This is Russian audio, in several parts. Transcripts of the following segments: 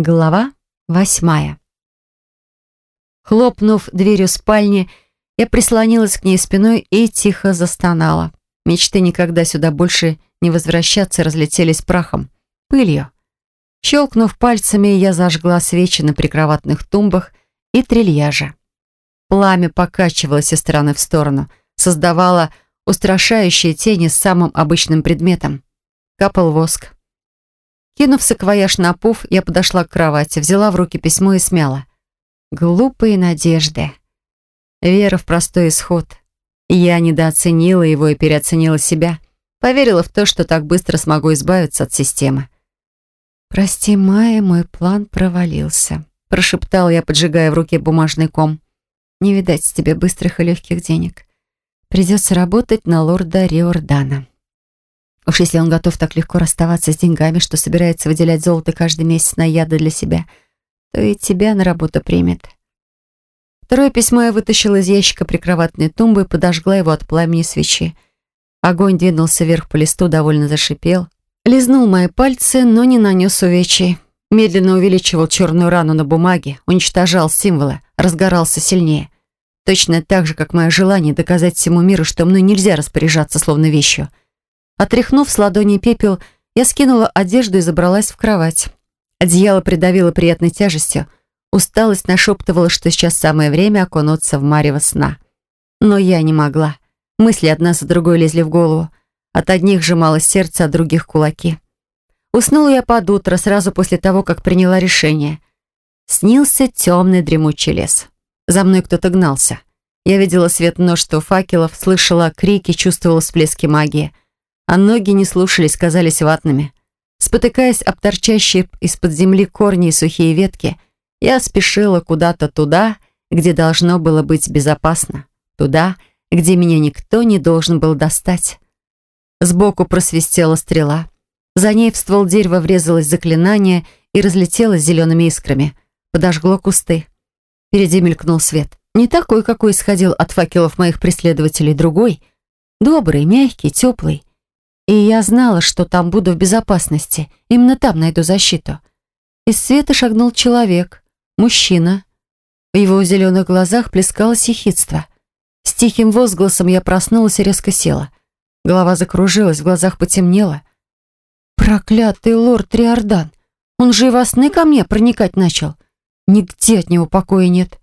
Глава восьмая. Хлопнув дверью спальни, я прислонилась к ней спиной и тихо застонала. Мечты никогда сюда больше не возвращаться разлетелись прахом, пылью. Щелкнув пальцами, я зажгла свечи на прикроватных тумбах и трильяже. Пламя покачивалось из стороны в сторону, создавало устрашающие тени с самым обычным предметом. Капал воск. Кинув саквояж на пуф, я подошла к кровати, взяла в руки письмо и смяла. Глупые надежды. Вера в простой исход. Я недооценила его и переоценила себя. Поверила в то, что так быстро смогу избавиться от системы. «Прости, Майя, мой план провалился», — прошептал я, поджигая в руке бумажный ком. «Не видать тебе быстрых и легких денег. Придется работать на лорда Риордана». Уж если он готов так легко расставаться с деньгами, что собирается выделять золото каждый месяц на яды для себя, то и тебя на работу примет. Второе письмо я вытащила из ящика прикроватной тумбы и подожгла его от пламени свечи. Огонь двинулся вверх по листу, довольно зашипел. Лизнул мои пальцы, но не нанес увечий. Медленно увеличивал черную рану на бумаге, уничтожал символы, разгорался сильнее. Точно так же, как мое желание доказать всему миру, что мной нельзя распоряжаться словно вещью — Отряхнув с ладони пепел, я скинула одежду и забралась в кровать. Одеяло придавило приятной тяжестью. Усталость нашептывала, что сейчас самое время окунуться в марево сна. Но я не могла. Мысли одна за другой лезли в голову. От одних сжималось сердце, от других кулаки. Уснула я под утро, сразу после того, как приняла решение. Снился темный дремучий лес. За мной кто-то гнался. Я видела свет множества факелов, слышала крики, чувствовала всплески магии — а ноги не слушались, казались ватными. Спотыкаясь об торчащие из-под земли корни и сухие ветки, я спешила куда-то туда, где должно было быть безопасно. Туда, где меня никто не должен был достать. Сбоку просвистела стрела. За ней в ствол дерева врезалось заклинание и разлетелось зелеными искрами. Подожгло кусты. Впереди мелькнул свет. Не такой, какой исходил от факелов моих преследователей, другой. Добрый, мягкий, теплый. И я знала, что там буду в безопасности. Именно там найду защиту. Из света шагнул человек. Мужчина. В его зеленых глазах плескалось ехидство. С тихим возгласом я проснулась и резко села. Голова закружилась, в глазах потемнело. «Проклятый лорд Триордан! Он же и во сны ко мне проникать начал. Нигде от него покоя нет».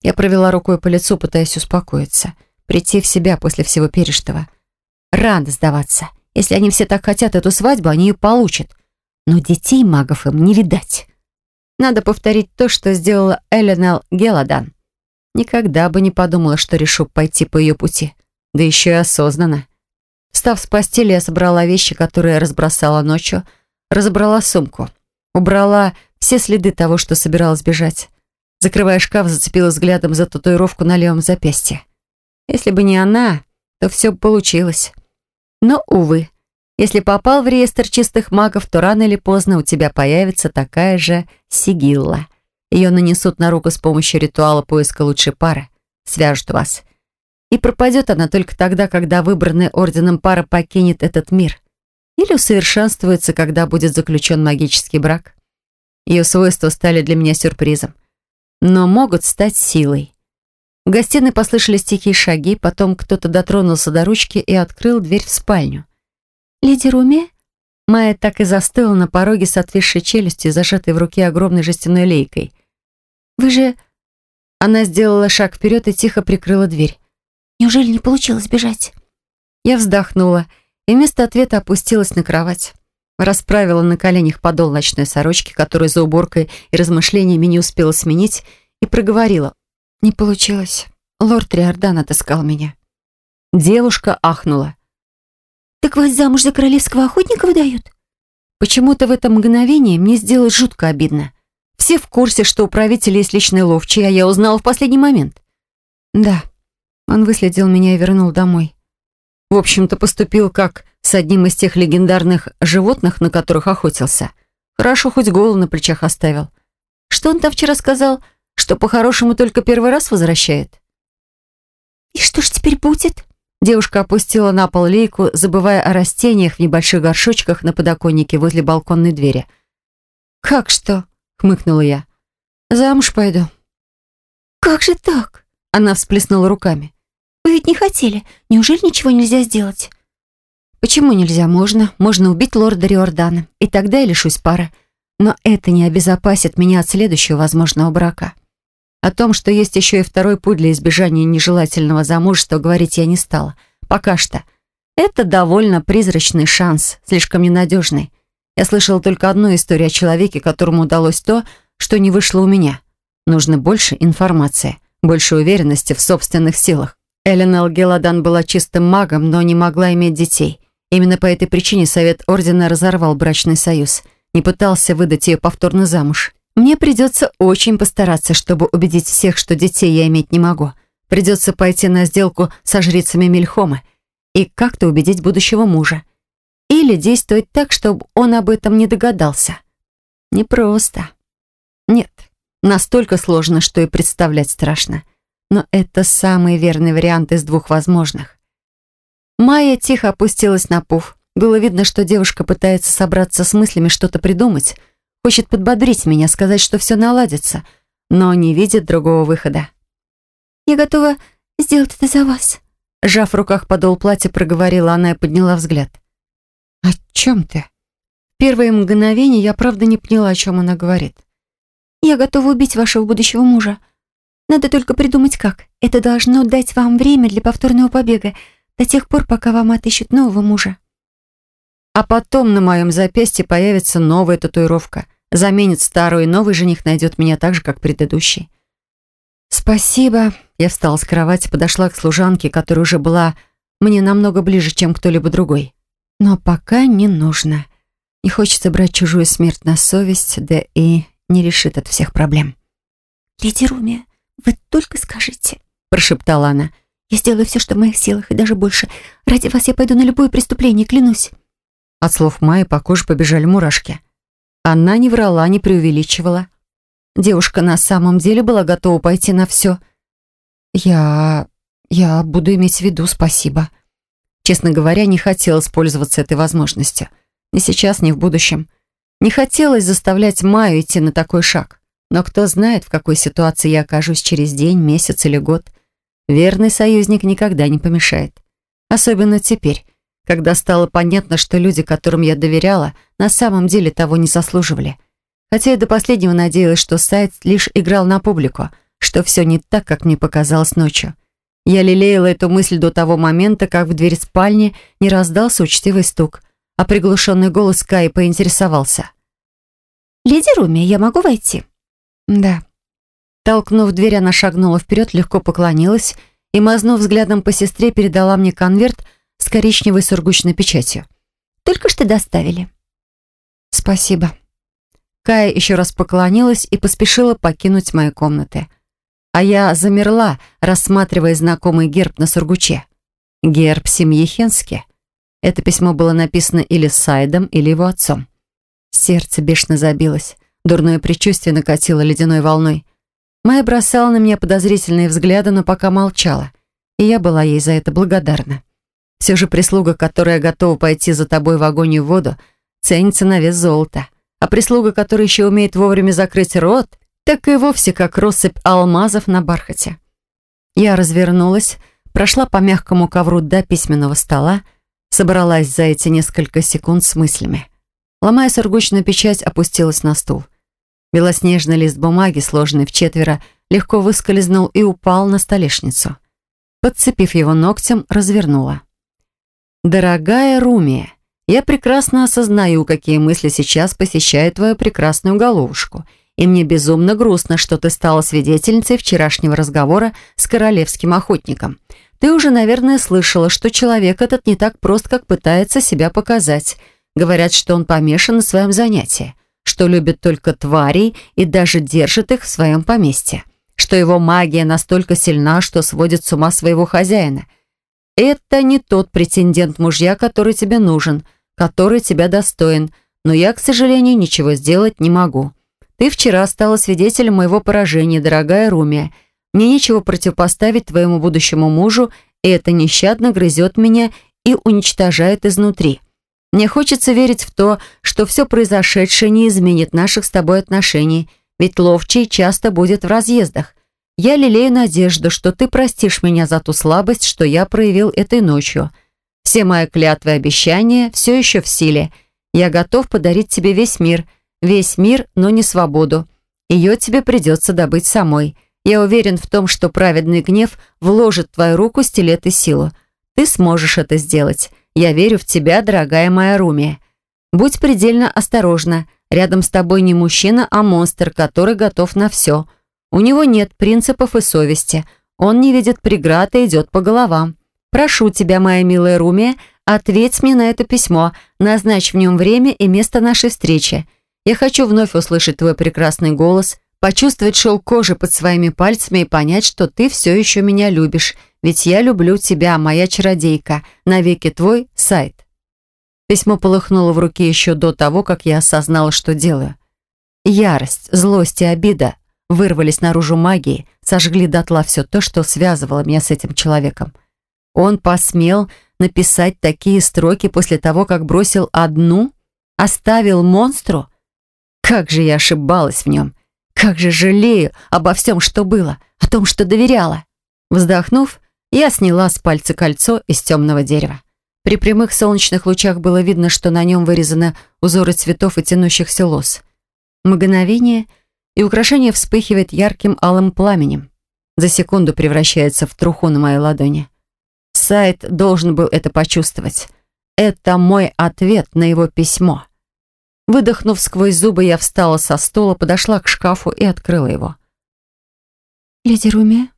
Я провела рукой по лицу, пытаясь успокоиться, прийти в себя после всего пережитого. Рано сдаваться. Если они все так хотят эту свадьбу, они ее получат. Но детей магов им не видать. Надо повторить то, что сделала Эленел Геладан. Никогда бы не подумала, что решу пойти по ее пути. Да еще и осознанно. Встав с постели, я собрала вещи, которые разбросала ночью, разобрала сумку, убрала все следы того, что собиралась бежать. Закрывая шкаф, зацепила взглядом за татуировку на левом запястье. Если бы не она, то все получилось. Но, увы, если попал в реестр чистых магов, то рано или поздно у тебя появится такая же сигилла. Ее нанесут на руку с помощью ритуала поиска лучшей пары. Свяжут вас. И пропадет она только тогда, когда выбранная орденом пара покинет этот мир. Или усовершенствуется, когда будет заключен магический брак. Ее свойства стали для меня сюрпризом. Но могут стать силой. В гостиной послышались тихие шаги, потом кто-то дотронулся до ручки и открыл дверь в спальню. «Леди Руми?» Майя так и застыла на пороге с отвисшей челюстью, зажатой в руке огромной жестяной лейкой. «Вы же...» Она сделала шаг вперед и тихо прикрыла дверь. «Неужели не получилось бежать?» Я вздохнула и вместо ответа опустилась на кровать. Расправила на коленях подол ночной сорочки, которую за уборкой и размышлениями не успела сменить, и проговорила. Не получилось. Лорд Риордан отыскал меня. Девушка ахнула. «Так вас замуж за королевского охотника выдают?» Почему-то в это мгновение мне сделалось жутко обидно. Все в курсе, что у правителя есть личный ловчий, а я узнала в последний момент. Да, он выследил меня и вернул домой. В общем-то, поступил как с одним из тех легендарных животных, на которых охотился. Хорошо, хоть голову на плечах оставил. Что он там вчера сказал? Что по-хорошему только первый раз возвращает. «И что ж теперь будет?» Девушка опустила на пол лейку, забывая о растениях в небольших горшочках на подоконнике возле балконной двери. «Как что?» — хмыкнула я. «Замуж пойду». «Как же так?» — она всплеснула руками. «Вы ведь не хотели. Неужели ничего нельзя сделать?» «Почему нельзя? Можно. Можно убить лорда Риордана. И тогда я лишусь пары. Но это не обезопасит меня от следующего возможного брака. О том, что есть еще и второй путь для избежания нежелательного замужества, говорить я не стала. Пока что. Это довольно призрачный шанс, слишком ненадежный. Я слышала только одну историю о человеке, которому удалось то, что не вышло у меня. Нужно больше информации, больше уверенности в собственных силах. Эленел Геладан была чистым магом, но не могла иметь детей. Именно по этой причине Совет Ордена разорвал брачный союз, не пытался выдать ее повторно замуж. Мне придется очень постараться, чтобы убедить всех, что детей я иметь не могу. Придется пойти на сделку со жрицами Мельхомы и как-то убедить будущего мужа. Или действовать так, чтобы он об этом не догадался. Непросто. Нет, настолько сложно, что и представлять страшно. Но это самый верный вариант из двух возможных. Майя тихо опустилась на пуф. Было видно, что девушка пытается собраться с мыслями, что-то придумать. Хочет подбодрить меня, сказать, что все наладится, но не видит другого выхода. «Я готова сделать это за вас», Сжав в руках подол платья, проговорила она и подняла взгляд. «О чем ты?» В первые мгновения я правда не поняла, о чем она говорит. «Я готова убить вашего будущего мужа. Надо только придумать как. Это должно дать вам время для повторного побега до тех пор, пока вам отыщут нового мужа». А потом на моем запястье появится новая татуировка. Заменит старую, и новый жених найдет меня так же, как предыдущий. «Спасибо». Я встала с кровати, подошла к служанке, которая уже была мне намного ближе, чем кто-либо другой. Но пока не нужно. Не хочется брать чужую смерть на совесть, да и не решит от всех проблем. «Леди Румия, вы только скажите», — прошептала она. «Я сделаю все, что в моих силах, и даже больше. Ради вас я пойду на любое преступление, клянусь». От слов Майи по коже побежали мурашки. Она не врала, не преувеличивала. Девушка на самом деле была готова пойти на все. «Я... я буду иметь в виду, спасибо», Честно говоря, не хотелось пользоваться этой возможностью. Ни сейчас, ни в будущем. Не хотелось заставлять Майю идти на такой шаг. Но кто знает, в какой ситуации я окажусь через день, месяц или год. Верный союзник никогда не помешает. Особенно теперь, когда стало понятно, что люди, которым я доверяла, на самом деле того не заслуживали. Хотя я до последнего надеялась, что сайт лишь играл на публику, что все не так, как мне показалось ночью. Я лелеяла эту мысль до того момента, как в дверь спальни не раздался учтивый стук, а приглушенный голос Каи поинтересовался. «Леди Руми, я могу войти?» «Да». Толкнув дверь, она шагнула вперед, легко поклонилась и, мазнув взглядом по сестре, передала мне конверт с коричневой сургучной печатью. «Только что доставили». «Спасибо». Кая еще раз поклонилась и поспешила покинуть мои комнаты а я замерла, рассматривая знакомый герб на сургуче. Герб семьи Хенски. Это письмо было написано или Сайдом, или его отцом. Сердце бешено забилось. Дурное предчувствие накатило ледяной волной. Майя бросала на меня подозрительные взгляды, но пока молчала. И я была ей за это благодарна. Все же прислуга, которая готова пойти за тобой в огонь и в воду, ценится на вес золота. А прислуга, которая еще умеет вовремя закрыть рот, так и вовсе как россыпь алмазов на бархате. Я развернулась, прошла по мягкому ковру до письменного стола, собралась за эти несколько секунд с мыслями. Ломая сургучную печать, опустилась на стул. Белоснежный лист бумаги, сложенный в четверо, легко выскользнул и упал на столешницу. Подцепив его ногтем, развернула. «Дорогая Румия, я прекрасно осознаю, какие мысли сейчас посещают твою прекрасную головушку — и мне безумно грустно, что ты стала свидетельницей вчерашнего разговора с королевским охотником. Ты уже, наверное, слышала, что человек этот не так прост, как пытается себя показать. Говорят, что он помешан на своем занятии, что любит только тварей и даже держит их в своем поместье, что его магия настолько сильна, что сводит с ума своего хозяина. Это не тот претендент мужья, который тебе нужен, который тебя достоин, но я, к сожалению, ничего сделать не могу. Ты вчера стала свидетелем моего поражения, дорогая Румия. Мне нечего противопоставить твоему будущему мужу, и это нещадно грызет меня и уничтожает изнутри. Мне хочется верить в то, что все произошедшее не изменит наших с тобой отношений, ведь ловчий часто будет в разъездах. Я лелею надежду, что ты простишь меня за ту слабость, что я проявил этой ночью. Все мои клятвы и обещания все еще в силе. Я готов подарить тебе весь мир. Весь мир, но не свободу. Ее тебе придется добыть самой. Я уверен в том, что праведный гнев вложит в твою руку стилет и силу. Ты сможешь это сделать. Я верю в тебя, дорогая моя Руми. Будь предельно осторожна. Рядом с тобой не мужчина, а монстр, который готов на все. У него нет принципов и совести. Он не видит преград и идет по головам. Прошу тебя, моя милая Руми, ответь мне на это письмо, назначь в нем время и место нашей встречи. Я хочу вновь услышать твой прекрасный голос, почувствовать шелк кожи под своими пальцами и понять, что ты все еще меня любишь, ведь я люблю тебя, моя чародейка, навеки твой сайт. Письмо полыхнуло в руке еще до того, как я осознала, что делаю. Ярость, злость и обида вырвались наружу магии, сожгли дотла все то, что связывало меня с этим человеком. Он посмел написать такие строки после того, как бросил одну, оставил монстру. Как же я ошибалась в нем. Как же жалею обо всем, что было, о том, что доверяла. Вздохнув, я сняла с пальца кольцо из темного дерева. При прямых солнечных лучах было видно, что на нем вырезаны узоры цветов и тянущихся лос. Мгновение, и украшение вспыхивает ярким алым пламенем. За секунду превращается в труху на моей ладони. Сайт должен был это почувствовать. Это мой ответ на его письмо. Выдохнув сквозь зубы, я встала со стула, подошла к шкафу и открыла его. «Леди Руми?»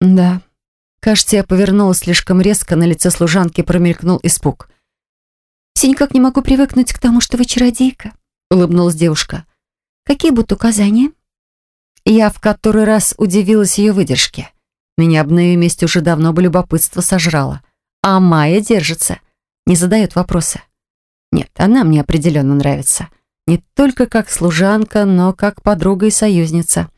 «Да». Кажется, я повернулась слишком резко, на лице служанки промелькнул испуг. «Все никак не могу привыкнуть к тому, что вы чародейка», — улыбнулась девушка. «Какие будут указания?» Я в который раз удивилась ее выдержке. Меня об на ее месте уже давно бы любопытство сожрало. А Майя держится, не задает вопросы. Нет, она мне определенно нравится. Не только как служанка, но как подруга и союзница.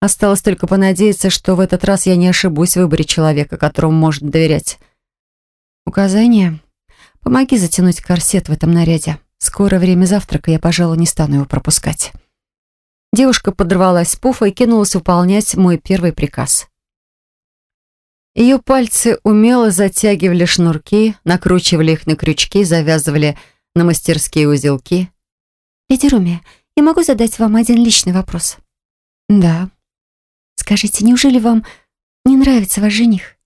Осталось только понадеяться, что в этот раз я не ошибусь в выборе человека, которому можно доверять. Указание. Помоги затянуть корсет в этом наряде. Скоро время завтрака, я, пожалуй, не стану его пропускать. Девушка подорвалась с пуфа и кинулась выполнять мой первый приказ. Ее пальцы умело затягивали шнурки, накручивали их на крючки, завязывали на мастерские узелки. «Леди Руми, я могу задать вам один личный вопрос?» «Да», Скажите, неужели вам не нравится ваш жених?»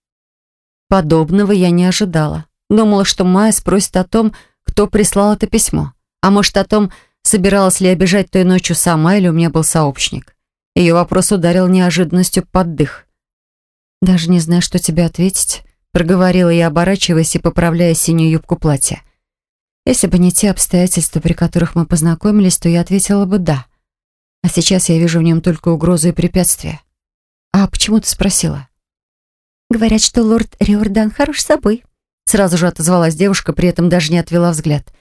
Подобного я не ожидала. Думала, что Майя спросит о том, кто прислал это письмо. А может, о том, собиралась ли обижать той ночью сама или у меня был сообщник. Ее вопрос ударил неожиданностью под дых. «Даже не знаю, что тебе ответить», — проговорила я, оборачиваясь и поправляя синюю юбку платья. Если бы не те обстоятельства, при которых мы познакомились, то я ответила бы «да». А сейчас я вижу в нем только угрозу и препятствия. «А почему ты спросила?» «Говорят, что лорд Риордан хорош собой», сразу же отозвалась девушка, при этом даже не отвела взгляд.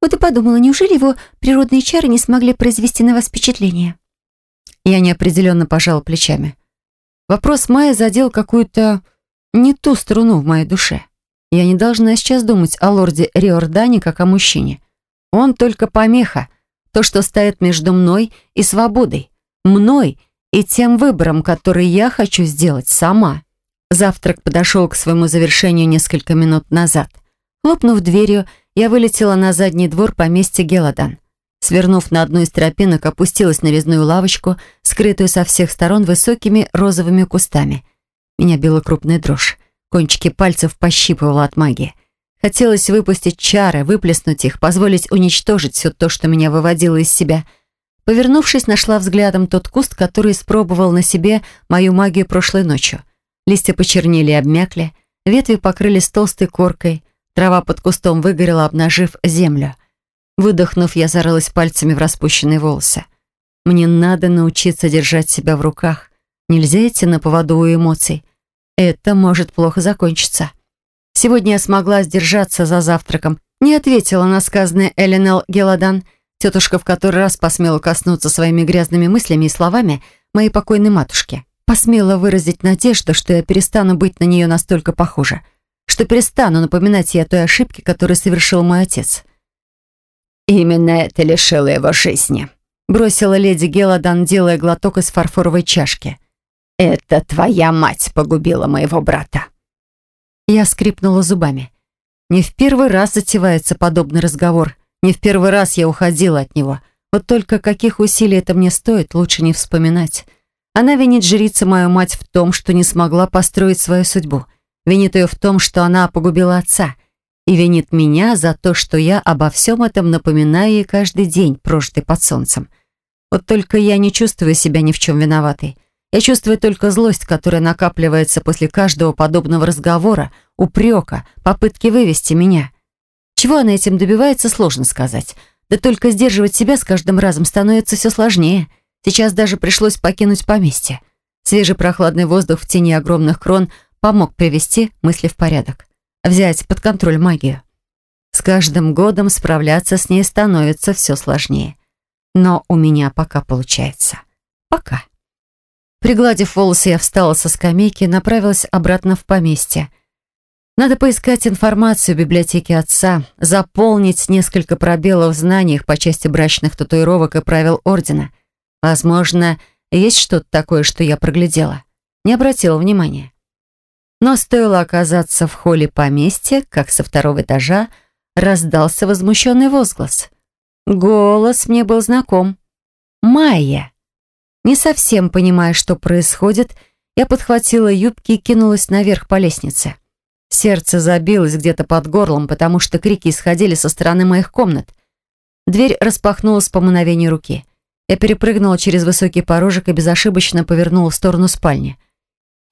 «Вот и подумала, неужели его природные чары не смогли произвести на вас впечатление?» Я неопределенно пожала плечами. Вопрос Майя задел какую-то не ту струну в моей душе. Я не должна сейчас думать о лорде Риордане как о мужчине. Он только помеха, то, что стоит между мной и свободой. Мной — и тем выбором, который я хочу сделать сама. Завтрак подошел к своему завершению несколько минут назад. Хлопнув дверью, я вылетела на задний двор поместья Геладан. Свернув на одну из тропинок, опустилась на резную лавочку, скрытую со всех сторон высокими розовыми кустами. Меня била крупная дрожь. Кончики пальцев пощипывала от магии. Хотелось выпустить чары, выплеснуть их, позволить уничтожить все то, что меня выводило из себя — Повернувшись, нашла взглядом тот куст, который испробовал на себе мою магию прошлой ночью. Листья почернели и обмякли, ветви покрылись толстой коркой, трава под кустом выгорела, обнажив землю. Выдохнув, я зарылась пальцами в распущенные волосы. Мне надо научиться держать себя в руках. Нельзя идти на поводу у эмоций. Это может плохо закончиться. Сегодня я смогла сдержаться за завтраком, не ответила на сказанное Эленел Геладан — Тетушка в который раз посмела коснуться своими грязными мыслями и словами моей покойной матушки. Посмела выразить надежду, что я перестану быть на нее настолько похожа. Что перестану напоминать ей о той ошибке, которую совершил мой отец. «Именно это лишило его жизни», — бросила леди Геладан, делая глоток из фарфоровой чашки. «Это твоя мать погубила моего брата». Я скрипнула зубами. Не в первый раз затевается подобный разговор. Не в первый раз я уходила от него. Вот только каких усилий это мне стоит, лучше не вспоминать. Она винит жрица мою мать в том, что не смогла построить свою судьбу. Винит ее в том, что она погубила отца. И винит меня за то, что я обо всем этом напоминаю ей каждый день, прожитый под солнцем. Вот только я не чувствую себя ни в чем виноватой. Я чувствую только злость, которая накапливается после каждого подобного разговора, упрека, попытки вывести меня. Чего она этим добивается, сложно сказать. Да только сдерживать себя с каждым разом становится все сложнее. Сейчас даже пришлось покинуть поместье. Свежий прохладный воздух в тени огромных крон помог привести мысли в порядок. Взять под контроль магию. С каждым годом справляться с ней становится все сложнее. Но у меня пока получается. Пока. Пригладив волосы, я встала со скамейки и направилась обратно в поместье. Надо поискать информацию в библиотеке отца, заполнить несколько пробелов в знаниях по части брачных татуировок и правил Ордена. Возможно, есть что-то такое, что я проглядела. Не обратила внимания. Но стоило оказаться в холле поместья, как со второго этажа раздался возмущенный возглас. Голос мне был знаком. «Майя!» Не совсем понимая, что происходит, я подхватила юбки и кинулась наверх по лестнице. Сердце забилось где-то под горлом, потому что крики исходили со стороны моих комнат. Дверь распахнулась по мановению руки. Я перепрыгнула через высокий порожек и безошибочно повернула в сторону спальни.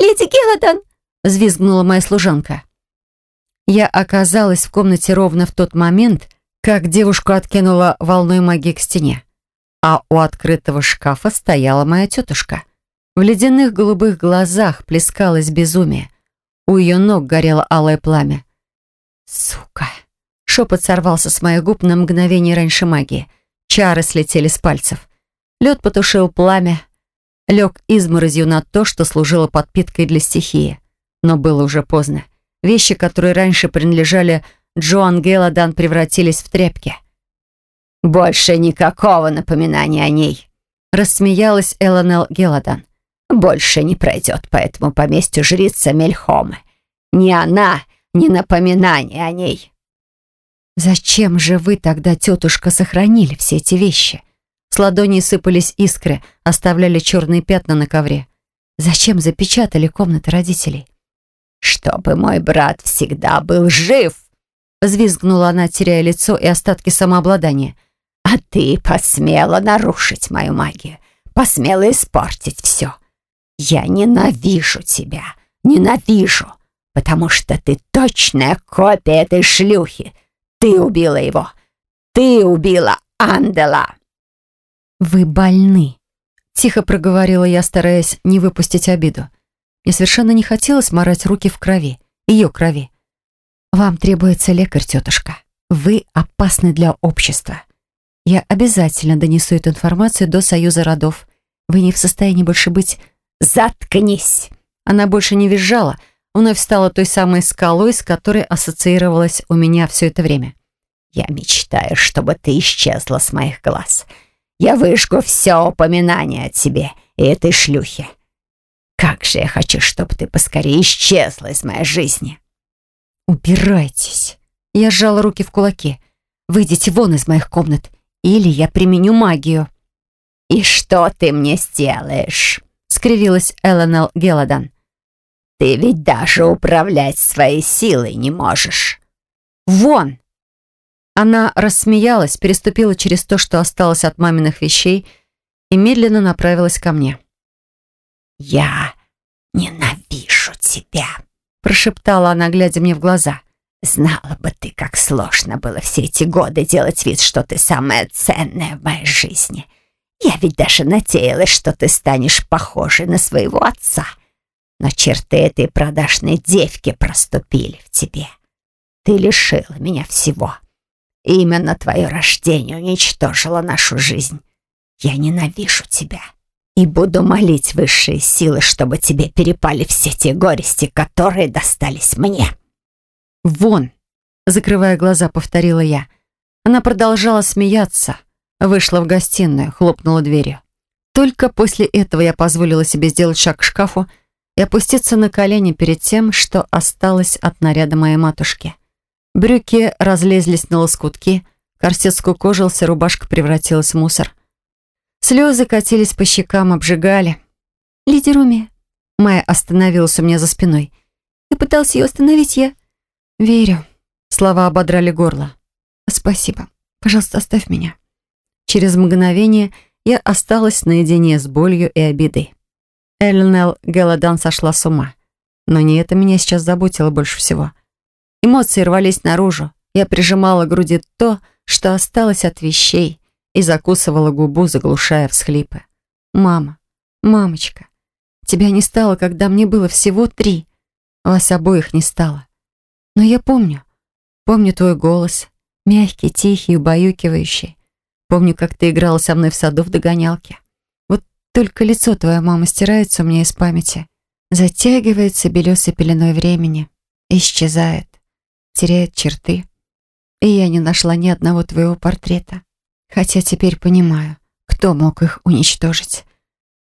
«Леди Гелладон!» — взвизгнула моя служанка. Я оказалась в комнате ровно в тот момент, как девушку откинула волной магии к стене а у открытого шкафа стояла моя тетушка. В ледяных голубых глазах плескалось безумие. У ее ног горело алое пламя. «Сука!» Шепот сорвался с моих губ на мгновение раньше магии. Чары слетели с пальцев. Лед потушил пламя, лег изморозью на то, что служило подпиткой для стихии. Но было уже поздно. Вещи, которые раньше принадлежали Джоан Гелладан, превратились в тряпки — «Больше никакого напоминания о ней», — рассмеялась Элонел Геладан. «Больше не пройдет по этому поместью жрица Мельхомы. Ни она, ни напоминание о ней». «Зачем же вы тогда, тетушка, сохранили все эти вещи?» С ладоней сыпались искры, оставляли черные пятна на ковре. «Зачем запечатали комнаты родителей?» «Чтобы мой брат всегда был жив!» Взвизгнула она, теряя лицо и остатки самообладания. А ты посмела нарушить мою магию, посмела испортить все. Я ненавижу тебя, ненавижу, потому что ты точная копия этой шлюхи. Ты убила его. Ты убила Андела. Вы больны, тихо проговорила я, стараясь не выпустить обиду. Мне совершенно не хотелось морать руки в крови, ее крови. Вам требуется лекарь, тетушка. Вы опасны для общества. Я обязательно донесу эту информацию до Союза родов. Вы не в состоянии больше быть... Заткнись!» Она больше не визжала, вновь стала той самой скалой, с которой ассоциировалась у меня все это время. «Я мечтаю, чтобы ты исчезла с моих глаз. Я выжгу все упоминание о тебе и этой шлюхе. Как же я хочу, чтобы ты поскорее исчезла из моей жизни!» «Убирайтесь!» Я сжала руки в кулаки. «Выйдите вон из моих комнат или я применю магию». «И что ты мне сделаешь?» — скривилась Эленел Геладан. «Ты ведь даже управлять своей силой не можешь». «Вон!» Она рассмеялась, переступила через то, что осталось от маминых вещей, и медленно направилась ко мне. «Я ненавижу тебя», — прошептала она, глядя мне в глаза. Знала бы ты, как сложно было все эти годы делать вид, что ты самая ценная в моей жизни. Я ведь даже надеялась, что ты станешь похожей на своего отца. Но черты этой продажной девки проступили в тебе. Ты лишила меня всего. Именно твое рождение уничтожило нашу жизнь. Я ненавижу тебя и буду молить высшие силы, чтобы тебе перепали все те горести, которые достались мне». Вон!» Закрывая глаза, повторила я. Она продолжала смеяться. Вышла в гостиную, хлопнула дверью. Только после этого я позволила себе сделать шаг к шкафу и опуститься на колени перед тем, что осталось от наряда моей матушки. Брюки разлезлись на лоскутки, корсет скукожился, рубашка превратилась в мусор. Слезы катились по щекам, обжигали. «Леди Руми!» Майя остановилась у меня за спиной. «Ты пытался ее остановить, я...» «Верю». Слова ободрали горло. «Спасибо. Пожалуйста, оставь меня». Через мгновение я осталась наедине с болью и обидой. Эленел Гелладан сошла с ума. Но не это меня сейчас заботило больше всего. Эмоции рвались наружу. Я прижимала к груди то, что осталось от вещей, и закусывала губу, заглушая всхлипы. «Мама, мамочка, тебя не стало, когда мне было всего три. Вас обоих не стало. Но я помню, помню твой голос, мягкий, тихий, убаюкивающий. Помню, как ты играла со мной в саду в догонялке. Только лицо твоей мамы стирается у меня из памяти. Затягивается белесой пеленой времени. Исчезает. Теряет черты. И я не нашла ни одного твоего портрета. Хотя теперь понимаю, кто мог их уничтожить.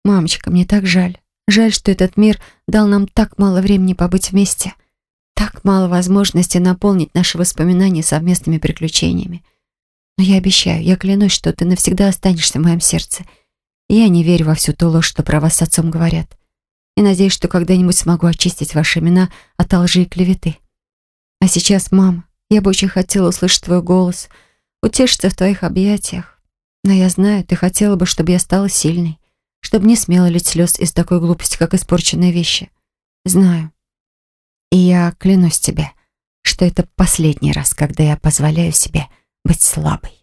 Мамочка, мне так жаль. Жаль, что этот мир дал нам так мало времени побыть вместе. Так мало возможностей наполнить наши воспоминания совместными приключениями. Но я обещаю, я клянусь, что ты навсегда останешься в моем сердце — я не верю во всю ту ложь, что про вас с отцом говорят. И надеюсь, что когда-нибудь смогу очистить ваши имена от лжи и клеветы. А сейчас, мама, я бы очень хотела услышать твой голос, утешиться в твоих объятиях. Но я знаю, ты хотела бы, чтобы я стала сильной, чтобы не смела лить слез из такой глупости, как испорченные вещи. Знаю. И я клянусь тебе, что это последний раз, когда я позволяю себе быть слабой.